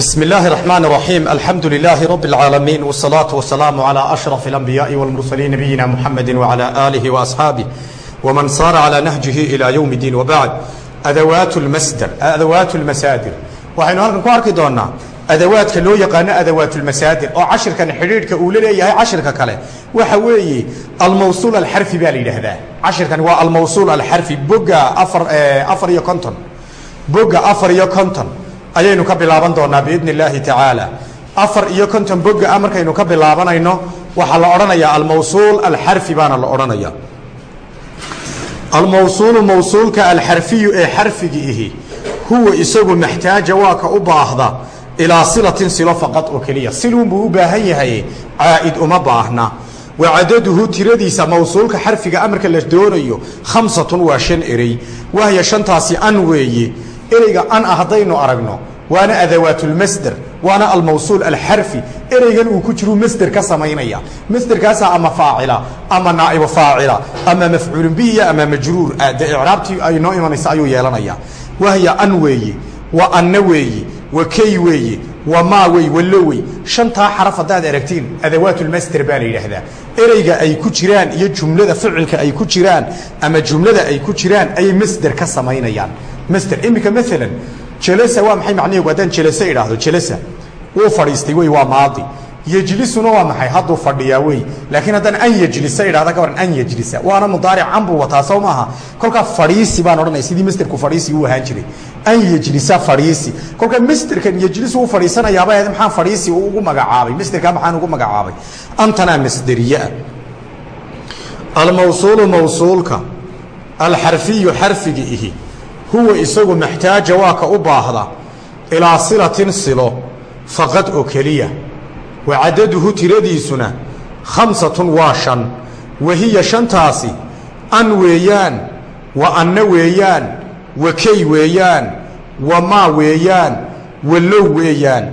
بسم الله الرحمن الرحيم الحمد لله رب العالمين والصلاة والسلام على أشرف الأنبياء والمرسلين نبينا محمد وعلى آله وأصحابه ومن صار على نهجه إلى يوم الدين وبعد أدوات المسدر أدوات المسادر waxaynu halkan ku arki doonaa adawaadka loo yaqaano adawaat ulmasaadir oo cashirkan xidhiidhka uu la leeyahay cashirka kale waxa weeye almawsuul alxarfi baa la yidhaahdaa cashirkani waa almawsuul alxarfi boga afar afar iyo konton boga afar iyo konton ayaynu ka bilaaban doonaa biidni illaahi tacaala. Afar iyo konton boga a markaynu ka bilaabanayno waxaa la odhanayaa almawsuul alxarfi baana la odhanaya. Almawsuulu mawsuulka alxarfiyu ee xarfigi ihi huwa isagu maxtaaja waa ka u baahda ilaa silatin silo faqad oo keliya. Siluunbuu u baahan yahay caa'id uma baahna. Wa cadaduhu tiradiisa mawsuulka xarfiga amarka la doonayo khamsatun waa shan erey wahya shantaasi an weeye ereyga an ah haddaynu aragno waana adawaatulmasder waana almawsuul alxarfi. Ereygan uu ku jiruu masder ka samaynaya. Masderkaasaa ama faacila ama naa'ibu faacila ama mafcuulun bihiya ama majruur. De icraabtii ay noo imanaysa ayuu yeelanaya. Wahya an weeye wa anna weeye wa kay weeye wa maa wey wallo wey shantaa xaraf haddaad aragtiin adawaatulmasder baa la yidhaahdaa. Ereyga ay ku jiraan iyo jumlada ficilka ay ku jiraan ama jumlada ay ku jiraan ayay masder ka samaynayaan masder iminka maalan jelasa waa maxay macnihigu haddaan jelase idhaahdo jelasa wuu fadhiistay wey waa maadi. Yejlisuna waa maxay? Hadduu fadhiyaa wey. Laakiin haddaan an yejlisa idhahda ka waran an yejlisa. Waana mudaaric can buu wataa soo maaha. Kolkaa fadhiisi baan odhanaya sidii masderku fadhiisi uu ahaan jiray. An yejlisa fadhiisi. Kolkaa masderkan yejlis uu fadhiisanayaaba ahayd maxaan fadhiisi uu ugu magacaabay. Masderkaa maxaan ugu magacaabay. Antanaa masderiyaa almawsuulu mawsuulka. Alxarfiyu xarfigi ihi huwa isagu maxtaaja waa ka u baahda ilaa silatin silo faqad oo keliya. Wa cadaduhu tiradiisuna khamsatun waa shan. Wa hiya shantaasi an weeyaan wa anna weeyaan wa kay weeyaan wa maa weeyaan wa low weeyaan.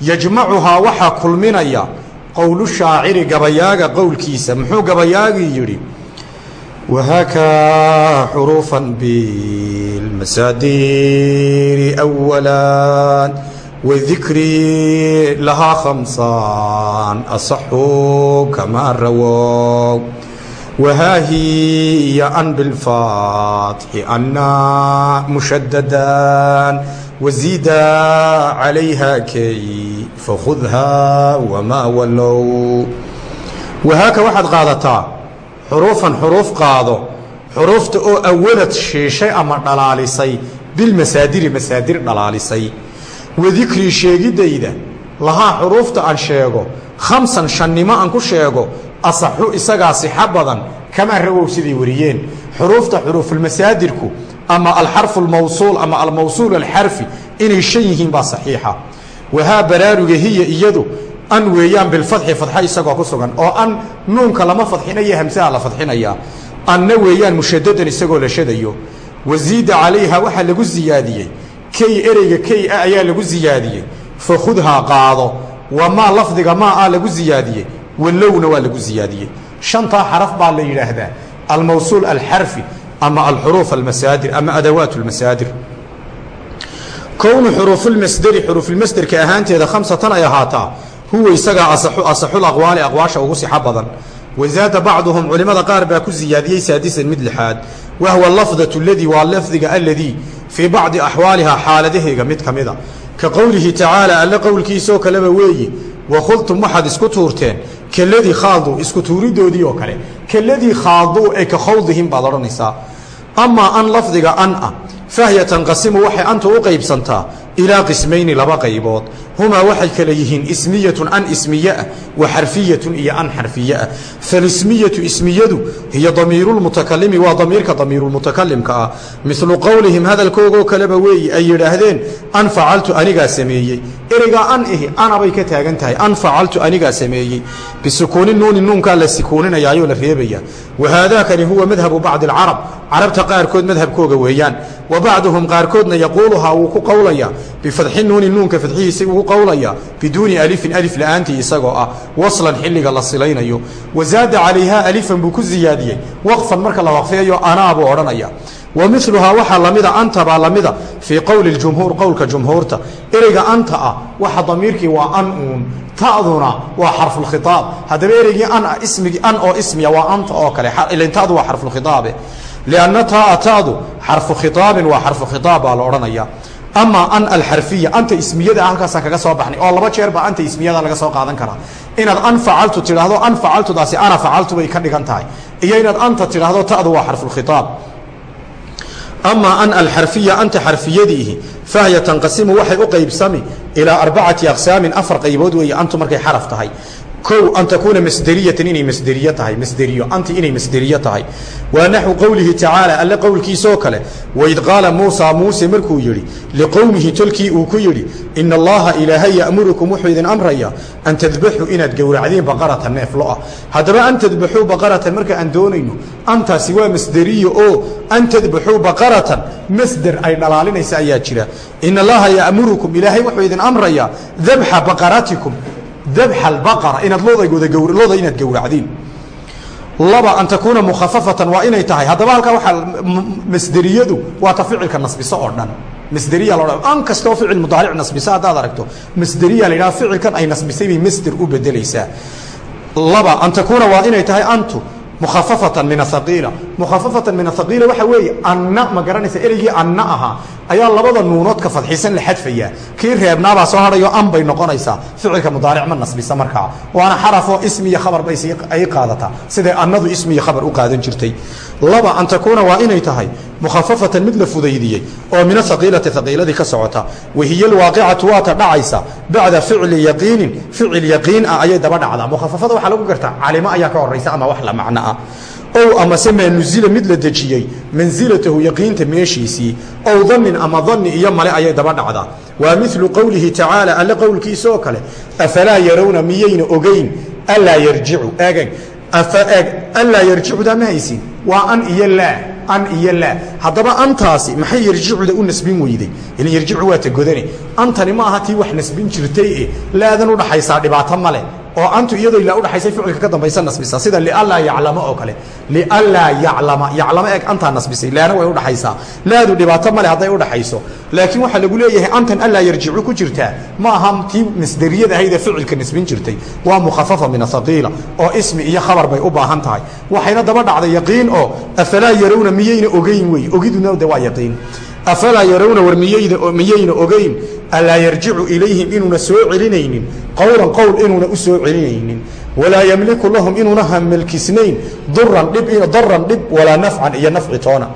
Yajmacuhaa waxaa kulminaya qowlu shaaciri gabayaaga qowlkiisa muxuu gabayaagii yidhi وهكا حروفا بالمسادير أولا وذكري لها خمسان أصح كما رووا وها هي أن بالفاتح أنا مشددا وزيدا عليها كي فخذها وما ولوا وهاك واحد قادتا xuruufan xuruuf qaado xuruufta oo awalad shiishay ama dhalaalisay bilmasaadiri masaadir dhalaalisay wadikrii sheegidayda lahaa xuruufta aan sheego khamsan shannimo aan ku sheego asaxu isagaa sixa badan kamaa rawow siday wariyeen. Xuruufta xuruufulmasaadirku ama alxarfu almawsuul ama almawsuul alxarfi inay shan yihiin baa saxiixa. Wahaa baraaruga hiya iyadu an weeyaan bilfadxi fadxa isagoo ku sugan oo an nuunka lama fadxinayo hamsaha la fadxinayaa anna weeyaan mushadadan isagoo la shadayo wasiida calayha waxaa lagu siyaadiyey kay ereyga kay ah ayaa lagu siyaadiyey fakhudhaa qaado wa maa lafdiga maa ah lagu siyaadiyey walowna waa lagu siyaadiyey shantaa xaraf baa la yidhaahdaa almawsuul alxarfi ama alxuruuf almasaadir ama adawaat lmasaadir kownu xuruufulmasderi xuruufulmasderka ahaanteeda khamsatan ay ahaataa huwa isagaa asaxul aqwaali aqwaasha ugu sixo badan. Wazaada bacduhum culimmada qaar baa ku siyaadiyey saadisan mid lixaad. Wahwa lafdatu ladii waa lafdiga aladii fii bacdi axwaalihaa xaaladaheega mid ka mida ka qowlihi tacaala alle qowlkiisoo kaleba weeye wakhudtum waxaad isku tuurteen kaladii khaaduu isku tuuridoodii oo kale kaladii khaaduu ee ka khawdihim baad odhanaysaa. Amaa an lafdiga an ah fahya tanqasimu waxay anta u qaybsantaa ilaa qismayni laba qaybood humaa waxay kale yihiin ismiyatun an ismiye ah wa xarfiyatun iyo an xarfiye ah. Falismiyatu ismiyadu hiya damiirulmutakalimi waa damiirka damiirulmutakalimka ah. Milu qowlihim hadalkoogoo kaleba weeyi ay yidhaahdeen an facaltu anigaa sameeyey. Ereygaa an ihi anabay ka taagan tahay an facaltu anigaa sameeyey. Bisukuuni nuuni nuunkaa la sikuuninayaayo la reebaya. Wa haadaakani huwa madhabu bacdi alcarab. Carabta qaarkood madhabkooga weeyaan. Wa bacduhum qaarkoodna yaquuluhaa wuu ku qowlaya bifadxi nuuni nuunka fadxihiisa qowlaya biduuni alifin alif la'aantii isagoo ah waslan xilliga la silaynayo. Wazaada calayhaa alifan buu ku siyaadiyey waqfan marka la waqfiyayo anaa buu odhanaya. Wa miluhaa waxaa lamida anta baa lamida fii qowli jumhuur qowlka jumhuurta. Ereyga anta ah waxa damiirkii waa an uun. Taduna waa xarfulkhiaab haddaba ereygii ismigii an oo ismiya waa anta oo kale. Ilan tadu waa xarfulkhitaabe lianna taa tadu xarfu khiaabin waa xarfu khiaab baa la odhanaya amaa an alxarfiya anta ismiyada halkaasaan kaga soo baxnay oo laba jeer anta ismiyada laga soo qaadan karaa. Inaad an facaltu tidhaahdo an facaltudaasi ana facaltu bay ka dhigan tahay. Iyo inaad anta tidhaahdo tadu waa xarfulkhiaab amaa an alxarfiya anta xarfiyadiihi fahya tanqasimu waxay u qaybsami ilaa arbacati aqsaamin afar qaybood weeye antu markay xaraf tahay o an takuuna masderiyatan inay masderiy tahay masderiyo anti inay masderiyo tahay. Waa naxwu qowlihi tacaala alle qowlkiisoo kale waid qaala muusaa muuse markuu yidhi liqowmihi tolkii uu ku yidhi ina allaha ilaahay ya'murukum wuxuu idin amraya an tadbaxuu inaad gowracdiin baqaratan neef lo'ah haddaba an tadbaxuu baqaratan marka aan doonayno antaasi waa masderiyo oo an tadbaxuu baqaratan masder ay dhalaalinaysa ayaa jira. Ina allaha ya'murukum ilaahay wuxuu idin amrayaa dabxa baqaratikum dabxa albaqara inaad loodagooda looda inaad gowracdiin laba an takuuna mukhafafatan waa inay tahay haddaba halkaa waxaa masderiyadu waa ta ficilka nasbiso oo dhan masderiya la odhan an kastoo ficil mudaaric nasbisa haddaad aragto masderiya la yidhaha ficilkan ay nasbisay bay masder u bedelaysaa laba an takuuna waa inay tahay antu mukhafafatan min ahaqiila mukhafafatan min ahaqiila waxa weeye anna ma garanaysa ereygii anna ahaa ayaa labada nuunoodka fadxiisan la xadfayaa kii reebnaabaa soo hadhayo an bay noqonaysaa. Ficilka mudaaric ma nasbisa markaa waana xarafoo ismi iyo khabar bay ay qaadataa siday annadu ismi iyo khabar u qaadan jirtay? Laba an takuuna waa inay tahay mukhafafatan mid la fudaydiyey oo min ahaqiilati haqiiladii ka socota. Wahiya alwaaqicatu waata dhacaysa. Bacda ficli yaqiinin ficil yaqiin ah ayay daba dhacdaa. Mukhafafada waxaa lagu gartaa. Calimo ayaa ka horaysa ama wax la macno ah ow amase maa nuzila mid la dejiyey mansilatahu yaqiinta meeshiisii ow danin ama dani iyo male ayay daba dhacdaa. Waa milu qowlihi tacaala alle qowlkiisa oo kale afalaa yarawna miyayna ogeyn alaa yarjicu eegeg afaeg alaa yarjicuda ma haysin waa an iyo laa an iyo laa. Haddaba antaasi maxay yarjicuda u nasbin weyday? Ilan yarjicu waa ta godane. Antani ma aha tii wax nasbin jirtay e laadan udhaxaysaa dhibaato male oo antu iyadoo ilaa udhaxaysay ficilka ka dambaysa nasbisa. Sida lianlaa yaclama oo kale. Lianlaa yaclama. Yaclama eg antaa nasbisay. Laana way udhaxaysaa laadu dhibaato male hadday udhaxayso laakiin waxaa lagu leeyahay antan allaa yarjicu ku jirtaa. Ma aha tii masderiyad ahayd ee ficilka nasbin jirtay. Waa mukhafafa min ahaqiila oo ismi iyo khabar bay u baahan tahay. Waxayna daba dhacday yaqiin oo afalaa yarawna miyayna ogeyn wey ogiduna de waa yaqiin afalaa yarawna war miyayna ogeyn? Alaa yarjicu ilayhim inuuna soo celinaynin? Qowlan qowl inuuna u soo celinaynin? Walaa yamliku lahum inuuna dhib daran dhib walaa nafcan iyo nafci toona.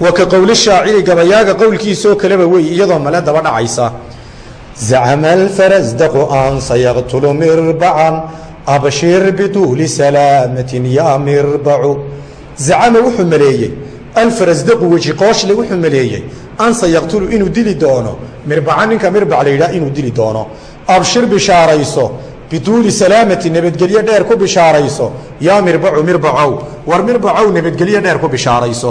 Wa ka qowli shaaciri gabayaaga qowlkiisoo kaleba wey iyadoo male daba dhacaysa. Zacama alfarasdaqu an sayaqtulu mirbacan abshir bituuli salaamatin yaa mirbacu zacama wuxuu maleeyey alfarasdaqu weji qooshle wuxuu maleeyey an sayaqtulu inuu dili doono mirbaca ninka mirbac la yidhaha inuu dili doono abshir bishaarayso bituuli salaamati nabadgelyo dheer ku bishaarayso yaa mirbacu mirbacow war mirbacow nabadgelyo dheer ku bishaarayso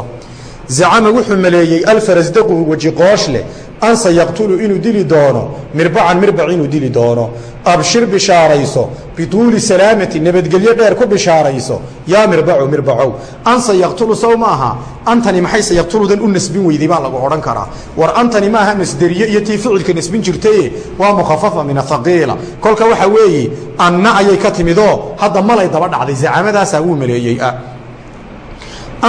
zacama wuxuu maleeyey alfarasdaqu weji qooshle an sayaqtulu inuu dili doono mirbacan mirbac inuu dili doono abshir bishaarayso bituuli salaamati nabadgelyo dheer ku bishaarayso yaa mirbacu mirbacow an sayaqtulu sow maaha antani maxay sayaqtuludan u nasbin weyday baa lagu odhan karaa war antani maaha masderiye iyo tii ficilka nasbin jirtaye waa mukhafafa min ahaqiila kolka waxa weeye anna ayay ka timidoo hadda malay daba dhacday zacamadaasaa wuu maleeyey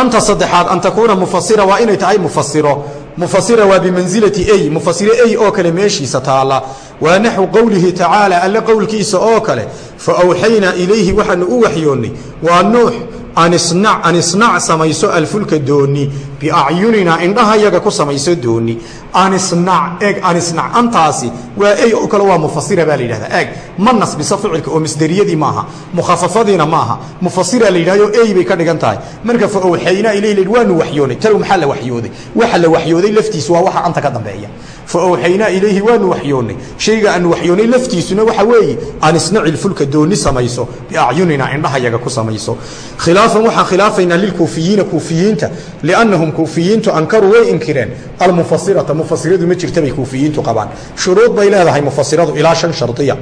anta saddexaad an takuuna mufasira waa inay tahay mufasiro mufasira waa bimansilati ay mufasiro ay oo kale meeshiisa taalla waa naxwu qowlihi tacaala alle qowlkiisa oo kale fa awxaynaa ilayhi waxaanu u waxyoonnay waa nuux anisnac anisnac samayso alfulka dooni biacyuninaa indhahayaga ku samayso dooni. Anisnac eeg anisnac antaasi waa ey oo kale waa mufasira baa la yidhahdaa. Eeg ma nasbiso ficilka oo masderiyadii maaha mukhafafadiina maaha mufasira la yidhahdo ey bay ka dhigan tahay. Marka fa awxaynaa ilayhi waanu waxyoonay talow maxaa la waxyooday? Waxa la waxyooday laftiisu waa waxa anta ka dambeeya. Fa awxaynaa ilayhi waanu waxyoonnay shayga aanu waxyoonnay laftiisuna waxa weeye anisnaci lfulka dooni samayso biacyunina indhahayaga ku samayso. Khilaafan waxaan khilaafaynaa lilkuufiyiina kuufiyiinta liannahum kuufiyiintu ankaruu way inkireen. Almufasirata mufasiradu ma jirta bay kuufiyiintu qabaan. Shuruud bay leedahay mufasiradu ilaa shan shardiya.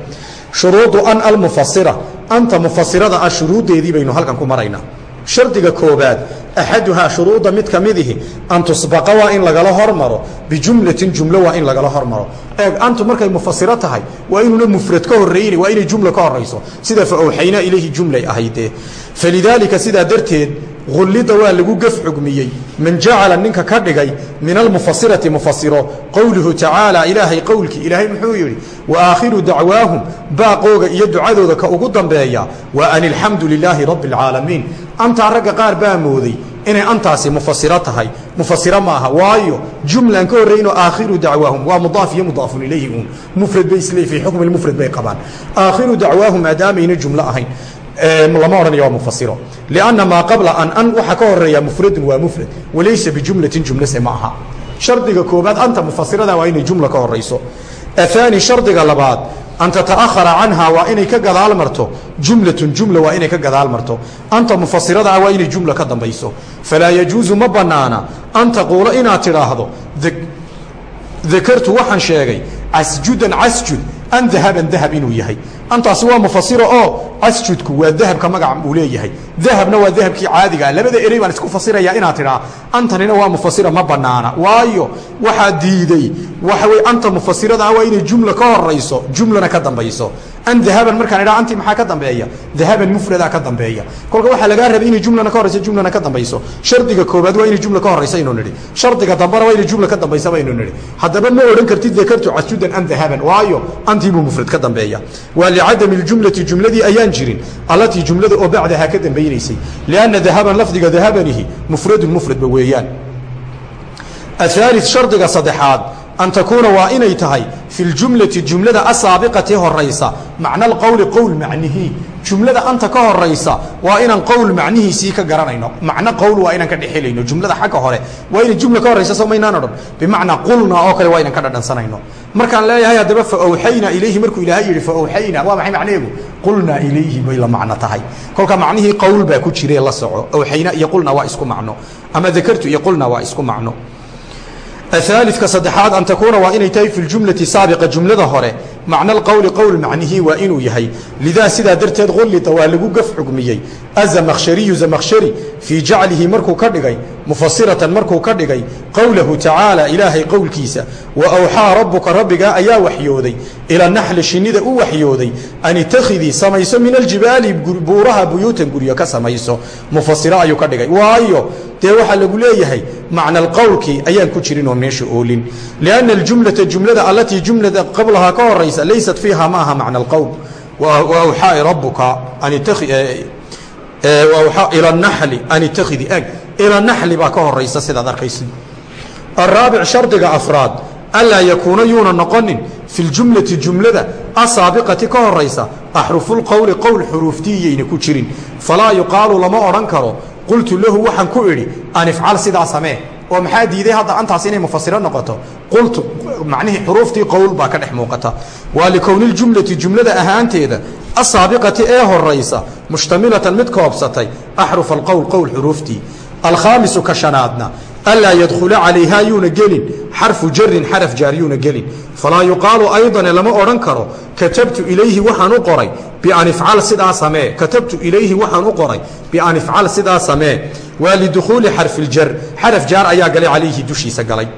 Shuruudu an almufasira anta mufasirada ah shuruuddeedii baynu halkan ku maraynaa shardiga koobaad axaduhaa shuruudda mid ka midihi an tusbaqa waa in lagala hormaro bijumlatin jumlo waa in lagala hormaro. Eeg antu markay mufasiro tahay waa inuuna mufrad ka horrayni waa inay jumla ka horayso sida fa awxaynaa ilayhi jumlay ahaydee. Falidaalika sidaa darteed ullida waa lagu gef xugmiyey man jacala ninka ka dhigay min almufasirati mufasiro qowluhu tacaala ilaahay qowlkii ilaahay muxuu yidhi wa aakhiru dacwaahum baaqooga iyo ducadooda ka ugu dambeeya waa an ilxamdu lilaahi rabbi اlcaalamiin antaa ragga qaar baa mooday inay antaasi mufasiro tahay mufasiro maaha waayo jumlaan ka horraynoo aakhiru dacwaahum waa mudaaf iyo mudaafun ilayhi uun mufrad bay isle fii xukmi mufrad bay qabaan aakhiru dacwaahum maadaamayna jumlo ahayn lama odhanaya waa mufasiro. Lianna maa qabla an an waxa ka horreeya mufradun waa mufrad. Walaysa bijumlatin jumlase ma aha. Shardiga koobaad anta mufasirada waa inay jumla ka horayso ahaani shardiga labaad an tata'ahara canhaa waa inay ka gadaal marto. Jumlatun jumla waa inay ka gadaal marto. Anta mufasirada ah waa inay jumla ka dambayso. Falaa yajuusu ma bannaana an taquula inaad tidhaahdo dakartu waxaan sheegay casjudan casjud an dahaban dahab inuu yahay. Antaasi waa mufasiro oo casjudku waa dahabka magaca uu leeyahay. Dahabna waa dahabkii caadigaa labada erey baan isku fasiraya inaad tidhaa antanina waa mufasira ma banaana waayo waxaa diiday. Waxa wey anta mufasirada waa inay jumla ka horayso jumlana ka dambayso an dahaban markaan idhaa anti maxaa ka dambeeya dahaban mufradaa ka dambeeya kolka waxaa lagaa rabay inay jumlana ka horayso jumlana ka dambayso shardiga koobaad waa inay jumla ka horaysa aynu nidhi shardiga dambana waa inay jumla ka dambaysa baynu nidhi haddaba ma odhan kartid dakartu casjudan an dahaban waayo antiibuu mufrad ka dambeeya waa licadami ljumlati jumladii ayaan jirin allatii jumlada oo bacdahaa ka dambaynaysay lianna dahaban lafdiga dahabanihi mufradun mufradba weeyaan ahaali shardiga saddexaad an takuuna waa inay tahay fi ljumlati jumlada asaabiqati horaysa. Macna alqowli qowl macnihii jumlada anta ka horaysa waa inaan qowl macnihiisii ka garanayno. Macno qowl waa inaan ka dhexelayno jumlada xagga hore waa inay jumla ka horaysa soo maynaan odhan. Bimacnaa qulna oo kale waa inaan ka dhadhansanayno. Markaan leeyahay haddaba fa awxaynaa ilayhi markuu ilaahay yidhi fa awxaynaa waa maxay macnaheegu? Qulnaa ilayhi bay la macno tahay. Kolka aaalika saddexaad an takuuna waa inay tahay fi ljumlati saabiqa jumlada hore macna alqowli qowl macnihii waa inuu yahay lidaa sidaa darteed qullita waa lagu gaf xugmiyey azamakhshariyu zamakhshari fii jaclihi markuu ka dhigay mufasiratan markuu ka dhigay qowlahu tacaala ilaahay qowlkiisa wa awxaa rabbuka rabbigaa ayaa waxyooday ila naxli shinnida u waxyooday an itakhidii samayso min aljibaali buuraha buyuutan guryo ka samayso mufasiro ayuu ka dhigay waayo dee waxaa lagu leeyahay macna alqowlkii ayaan ku jirin oo meesha oolin. Lianna aljumlata jumlada allatii jumlada qablahaa ka horaysa laysat fiiha ma aha macna alqowl. Waawxaa rabuka ila naxli an itakhidi ag. Ila naxli baa ka horaysa sidaad arkaysid. Araabic shardiga afraad anlaa yakuuna yuuna noqonin fi ljumlati jumlada asaabiqati ka horaysa axrufulqowli qowl xuruuftiiyayna ku jirin. Falaa yuqaalu lama odhan karo qultu lahu waxaan ku idhi an ifcal sidaa samee. Oo maxaa diiday hadda antaas inay mufasiro noqoto? Qultu macnihii xuruuftii qowl baa ka dhex muuqata. Waa likowniljumlati jumlada ahaanteeda asaabiqati ee horaysa mushtamilatan mid koobsatay axruf alqowl qowl xuruuftii. Alkhaamisu ka shanaadna anlaa yadkhula calayhaa yuuna gelin xarfu jarin xaraf jaar yuuna gelin falaa yuqaalu aydane lama odhan karo katabtu ilayhi waxaan u qoray bian ifcal sidaa samee katabtu ilayhi waxaan u qoray bian ifcal sidaa samee waa lidukhuuli xarfiljar xaraf jaar ayaa galay calayhi dushiisa galay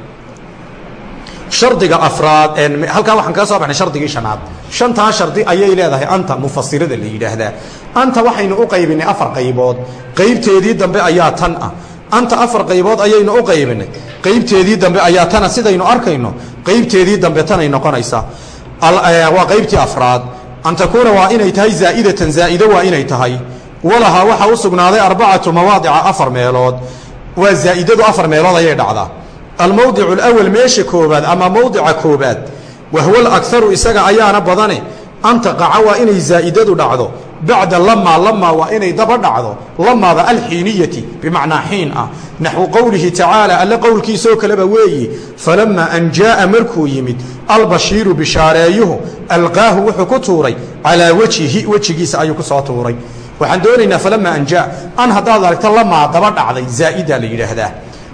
shardiga afraad halkaa waxaan kaga soo baxnay shardigii shanaad shantaa shardi ayay leedahay anta mufasirada la yidhaahdaa anta waxaynu u qaybinay afar qaybood qaybteedii dambe ayaa tan ah anta afar qaybood ayaynu u qaybinay. Qaybteedii dambe ayaa tana sidaynu arkayno. Qaybteedii dambe tanay noqonaysaa waa qaybtii afraad. An takuuna waa inay tahay zaa'idatan zaa'ido waa inay tahay. Walahaa waxaa u sugnaaday arbacatu mawaadica afar meelood. Waa zaa'idadu afar meelood ayay dhacdaa. Almowdicu alawal meesha koobaad ama mowdica koobaad wahwa alakharu isaga ayaana badane. An taqaca waa inay zaa'idadu dhacdo bacda lamaa lamaa waa inay daba dhacdo lamaada alxiiniyati bimacnaa xiin ah naxwu qowlihi tacaala alle qowlkiisoo kaleba weeyi falamaa an jaa'a markuu yimid albashiiru bishaareeyuhu alqaahu wuxuu ku tuuray calaa wejhihi wejigiisa ayuu ku soo tuuray waxaan doonaynaa falamaa an jaa an haddaad aragto lamaa daba dhacday zaa'idaa la yidhaahdaa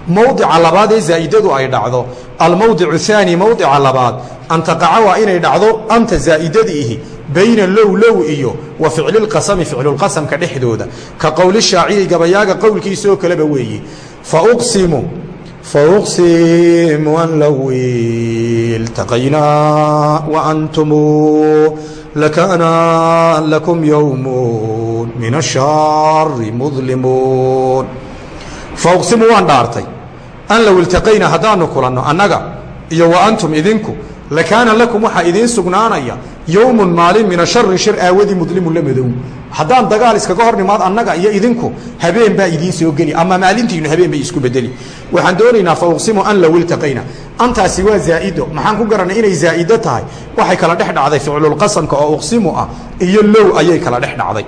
mowdica labaad ee zaa'idadu ay dhacdo almowdicu haani mowdica labaad an taqaca waa inay dhacdo anta zaa'idadiihi bayna low low iyo wa ficlilqasami ficlulqasamka dhexdooda. Ka qowli shaaciri gabayaaga qowlkiisaoo kaleba weeye fauqsimu fauqsimu an low iltaqaynaa waantumu lakaana lakum yowmun min ashaari mudlimuun. Fauqsimu waan dhaartay. An low iltaqaynaa haddaanu kulanno annaga iyo wa antum idinku lakaana lakum waxaa idiin sugnaanaya yowmun maalin min ashari shar aawadii mudlimun la madow haddaan dagaal iskaga hor nimaad annaga iyo idinku habeen baa idiin soo geli ama maalintiinu habeen bay isku bedeli waxaan doonaynaa fa uqsimu an low iltaqayna antaasi waa zaa'ido maxaan ku garanay inay zaa'ido tahay waxay kala dhex dhacday ficlulqasamka oo uqsimu ah iyo low ayay kala dhex dhacday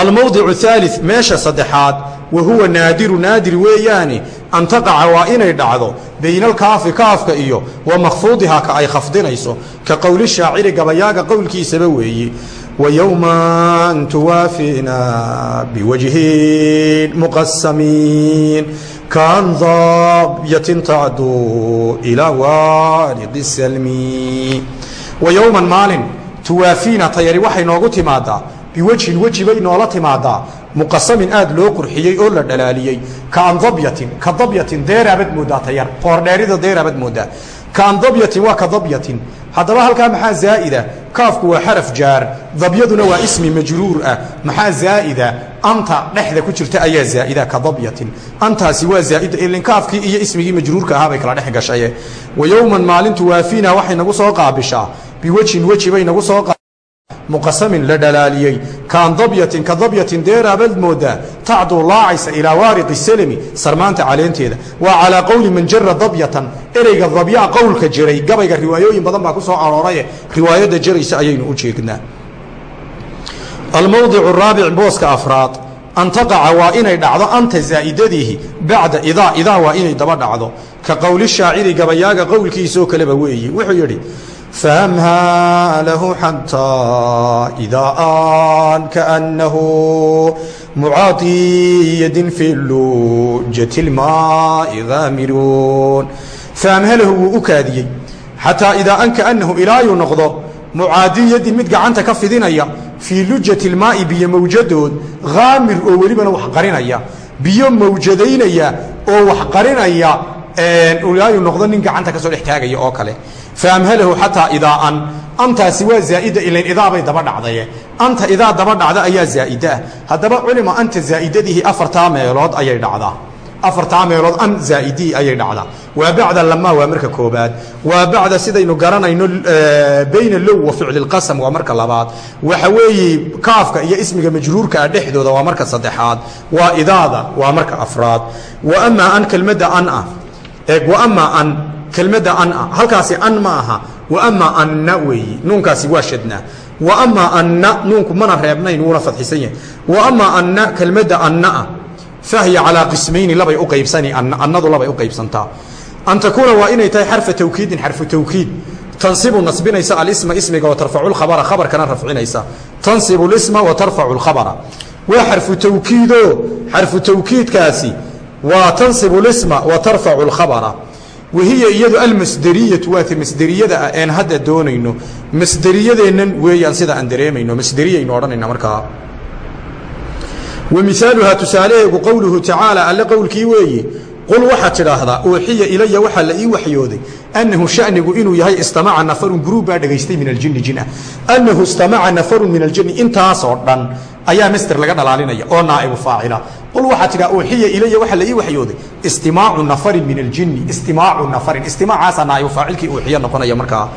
almowdicu haali meesha saddexaad wa huwa naadiru naadir weeyaane an taqaca waa inay dhacdo baynalkaafi kaafka iyo wa makfuudihaa ka ay khafdinayso ka qowli shaaciri gabayaaga qowlkiisaba weeye wa yowman tuwaafiina biwajhin muqasamiin kaan dabyatin tacdu ilaa waariqi salmi. Wa yowman maalin tuwaafiina tayari waxay noogu timaadaa biwajhin weji bay noola timaadaa. Muqasamin aad loo qurxiyey oo la dhalaaliyey. Kaan dabyatin ka dabyatin deeraabad moodaa tayar qoordheerida deeraabad moodaa. Kaan dabyatin waa ka dabyatin. Haddaba halkaa maxaa zaa'ida? Kaafku waa xaraf jaar. Dabyaduna waa ismi majruur ah. Maxaa zaa'ida? Anta dhexda ku jirta ayaa zaa'ida ka dabyatin. Antaasi waa zaa'ida ilin kaafkii iyo ismigii majruurka ahaa bay kala dhex gashaye. Wa yowman maalintu waafiina waxay nagu soo qaabishaa. Biwejhin weji bay nagu soo muqasamin la dhalaaliyey. Kaan dabyatin ka dabyatin deeraabad moodaa. Tacduu laacaysa ilaa waariqi salami sarmaanta caleenteeda waa calaa qowli man jara dabyatan. Ereyga dabyaa qowlka jiray gabayga riwaayooyin badan baa ku soo arooraye. Riwaayadda jaraysa ayaynu u jeegnaa almowdicu raabic booska afraad. An taqaca waa inay dhacdo anta zaa'idadiihi bacda idaa idaa waa inay daba dhacdo. Ka qowli shaaciri gabayaaga qowlkiisoo kaleba weeye wuxuu yidhi فأمهى له حتى إذا آن كأنه معاطي يد في اللوجة الماء غامرون فأمهله وأكاديي حتى إذا أن كأنه إلا ينقض معاadي yadi mid gacanta ka fidinaya fii lujati اlmaa'i biyo mawjadood haamir oo welibana wax qarinaya biyo mawjadaynaya oo wax qarinaya ilaayu noqdo nin gacanta ka soo dhex taagaya oo kale. Faamhalahu xataa idaa an antaasi waa zaa'ida ilayn idaabay daba dhacdaye. Anta idaa daba dhacda ayaa zaa'ida. Haddaba culima anta zaa'idadihi afartaa meelood ayay dhacdaa. Afartaa meelood an zaa'idii ayay dhacdaa. Waa bacda lamaa waa marka koobaad. Waa bacda sidaynu garanayno bayna low wa ficli lqasam waa marka labaad. Waxa weeye kaafka iyo ismiga majruurka ah dhexdooda waa marka saddexaad. Waa idaada waa marka afraad. Wa amaa an kelmadda an ah eeg wa amaa an kelmadda an ah halkaasi an ma aha wa amaa anna weeyi nuunkaasi waa shadnaa wa amaa anna nuunku mana reebnayn wuuna fadxisan yahay. Wa amaa anna kelmadda anna ah fahiya calaa qismayni labay u qaybsani annadu labay u qaybsantaa. An takuuna waa inay tahay xarfa tawkiidin xarfu tawkiid. Tansibu nasbinaysa alisma ismiga wa tarfacu lkhabara khabarkana rafcinaysa. Tansibu lisma wa tarfacu lkhabara waa xarfu tawkiido xarfu tawkiidkaasi waa tansibu lisma wa tarfacu lkhabara. Wahiya iyadu almasderiyatu waata masderiyada ah een hadda doonayno. Masderiyadeennan weeyaan sida aan dareemayno masderiyaynu odhanayna markaa. Wa tusaalaheegu qowluhu tacaala alle qowlkii weeye qul waxaad tidhaahdaa uuxiya ilaya waxaa la ii waxyooday annahu shanigu inuu yahay istamaca nafarun guruub baa dhegaystay min aljinni jin ah annahu istamaca nafarun min aljinni intaasoo dhan ayaa master laga dhalaalinaya oo naa'ibu faacila. Qul waxaad tidhaha uuxiya ilaya waxaa la ii waxyooday. Istimaacu nafarin min aljinni. Istimaacu nafarin. Istimaacaasa naa'ibu faacilkii uuxiya noqonaya markaa.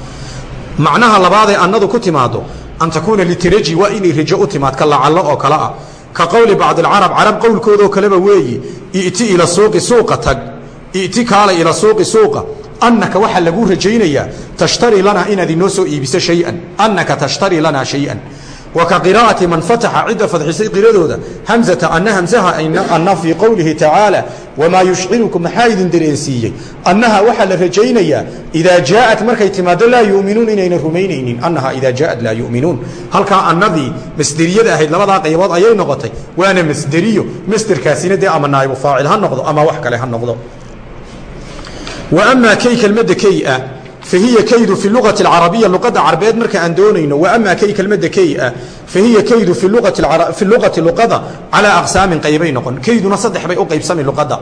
Macnaha labaadee annadu ku timaado an takuuna litiraji waa inay rajo u timaad ka lacallo oo kale ah. Ka qowli bacdi alcarab carab qowlkoodoo kaleba weeye i'ti ila suuqi suuqa tag. I'ti kaala ila suuqi suuqa. Annaka waxaa laguu rajaynayaa tashtari lanaa inaad inoo soo iibiso shayan. Annaka tashtari lanaa shay-an wa ka man fataxa cidda fadxisay qiradooda hamzata anna hamsaha anna fii qowlihi tacaala wamaa yushcirukum maxaa idin dareensiiyey annaha waxaa la rajaynayaa idaa jaa'at markay timaado laa yu'minuun inayna rumaynaynin. Annaha idaa jaa'at laa yu'minuun. Halkaa annadii masderiyada ahayd labadaa qaybood ayay noqotay. Waana masderiyo masderkaasina dee ama naa'ibu faacil ha noqdo ama wax kale ha noqdo. Wa amaa kay kelmadda kay ah fahiya kaydu fi luqati alcarabiya luqadda carbeed marka aan doonayno wa amaa kay kelmadda kay ah fahiya kaydu fi luqati luqada calaa aqsaamin qaybay noqon kayduna saddex bay u qaybsami luqadda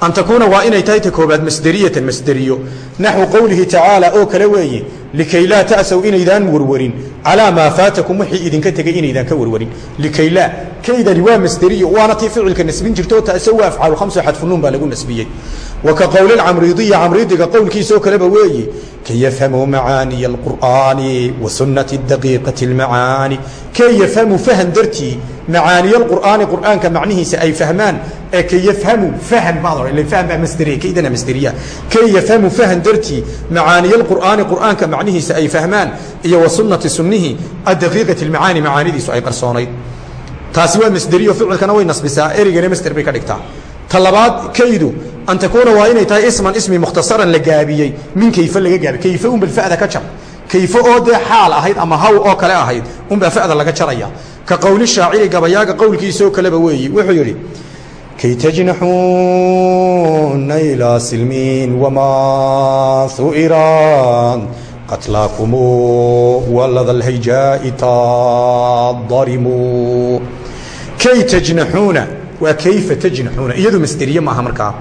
an takuuna waa inay tahay ta koobaad masderiyatan masderiyo naxwu qowlihi tacaala oo kale weeye likay laa ta'saw inaydaan warwarin calaa maa faatakum wixii idinka tegay inaydaan ka warwarin likay laa kaydani waa masderiyo waana tii ficilka nasbin jirto ta'saw waa afcaalu khamsa xadfunuun baa lagu nasbiyey. Wa ka qowli lcamriidiya camriidiga qowlkiisoo kaleba weeye kay yafhamuu macaaniya alqur'aani wa sunnati daqiiqati almacaani. Kay yafhamuu fahan dartii macaaniya alqur'aani qur'aanka macnihiisa ay fahmaan ee kay yafhamu fahan baad odhan ila fahan baa masderiya kaydana masderiya. Kay yafhamu fahan dartii macaaniya alqur'aani qur'aanka macnihiisa ay fahmaan iyo wa sunnati sunnihi addaqiiqati almacaani macaanidiisu ay qarsoonayd taasi waa masderiyo ficilkana way nasbisaa erigana masder bay ka dhigtaa. Ta kaydu an takuuna waa inay tahay isman ismi mukhtasaran la gaabiyey. Min kayfe laga gaabiy kayfe unbal fa'da ka jar? Kayfe oo dee xaal ahayd ama haw oo kale ahayd unbaa fa'da laga jaraya. Ka qowli shaaciri gabayaaga qowlkiisoo kaleba weeyi wuxuu yidhi kay tajnaxuuna ilaa silmiin wamaa hu'iraan qatlaakumu walada alhayjaa'i tadarimu kay tajnaxuuna waa kayfa tajnaxuuna iyadu masderiye maaha markaa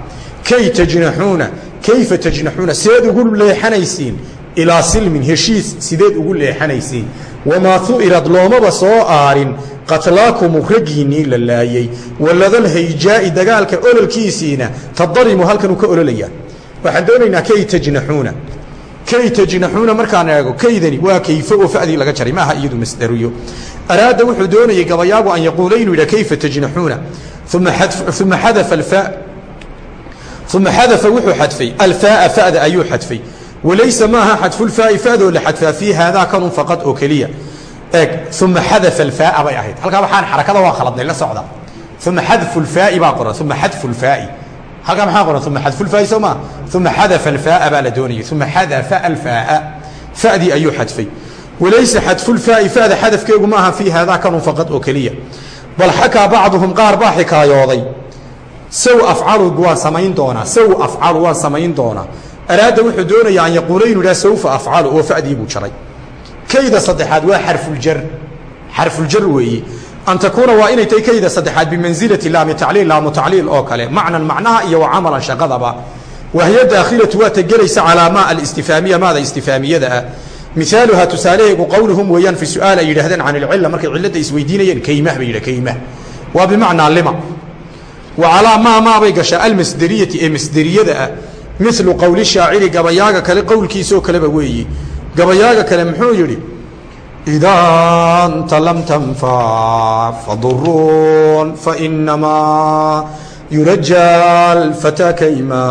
kay tajnaxuuna kayfa tajnaxuuna sideed ugu leexanaysiin ilaa silmin heshiis sideed ugu leexanaysiin wamaa hu'irad loomaba soo aarin qatlaakumu raggiinnii la laayey waladal hayjaa'i dagaalka ololkiisiina tadarimu halkanuu ka ololayaa waxaan doonaynaa kay tajnaxuuna kay tajnaxuuna markaan eego kaydani waa kayfo oo fa'dii laga jaray maaha iyadu masderiyo araada wuxuu doonayay gabayaagu an yaquula inuu yidhah kayfa tajnaxuuna? Uma xadafa alfaa uma xadafa wuxuu xadfay alfaaa fa'da ayuu xadfay. Walaysa maaha xadfulfaa'i fa'doo la xadfaa fii haadaa kanun faqad oo keliya. Eeg uma xadafa alfaaa bay ahayd. Halkaa waxaan xarakada waa khaladnay la socda. Uma xadfu lfaa'i baa qoran uma xadfu lfaa'i halkaa maxaa qoran uma xadfulfaa'i soo maa uma xadafa alfaaa baa la doonayay. Uma xadafa alfaaa. Fa'dii ayuu xadfay. Walaysa xadfulfaa'i fa'da xadafkeegu maaha fii haadaa kanun faqad oo keliya. Bal xakaa bacduhum qaar baa xikaayooday. Saw afcalu waan samayn doonaa. Saw afcalu waan samayn doonaa. Araada wuxuu doonayaa an yaquula inuu idhaha sawfa afcalu oo fa'dii buu jaray. Kayda saddexaad waa xarfuljar xarfuljar weeye an takuuna waa inay tahay kayda saddexaad bimansilati laami tacliil laamu tacliil oo kale macnan macnaha iyo wa camalan shaqadaba wahiyo daakhilatu waa ta gelaysa calaa maa alistifaamiya maada istifaamiyada ah miaaluhaa tusaalaheegu qowluhum weeyaan fi su'aal ay yidhahdeen can ilcila markay cilladda isweydiinayeen kaymah bay yidha kaymah waa bimacnaa lima wa calaa maa maabay gashaa almasderiyati ee masderiyada ah milu qowli shaaciri gabayaaga kale qowlkiisoo kaleba weeyi gabayaaga kale muxuu yidhi idaa anta lam tanfac fadurun fainamaa yuraja alfataa kayma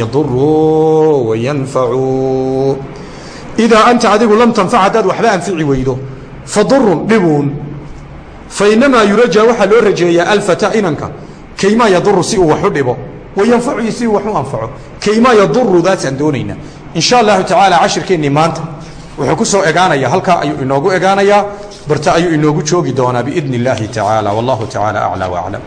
yaduru wayanfacu idaa anta adigu lam tanfac haddaad waxba anfici weydo fadurun dhibuun fainamaa yuraja waxaa loo rajeeyaa alfataa inanka kaymaa yaduru si uu wax u dhibo wayanfacu si uu wax u anfaco kaymaa yaduru daasaan doonaynaa in sha allahu tacaala cashirkeennii maanta wuxuu ku soo egaanayaa halkaa ayuu inoogu egaanayaa barta ayuu inoogu joogi doonaa biidni اllaahi tacaala wallahu tacaala aclى waclam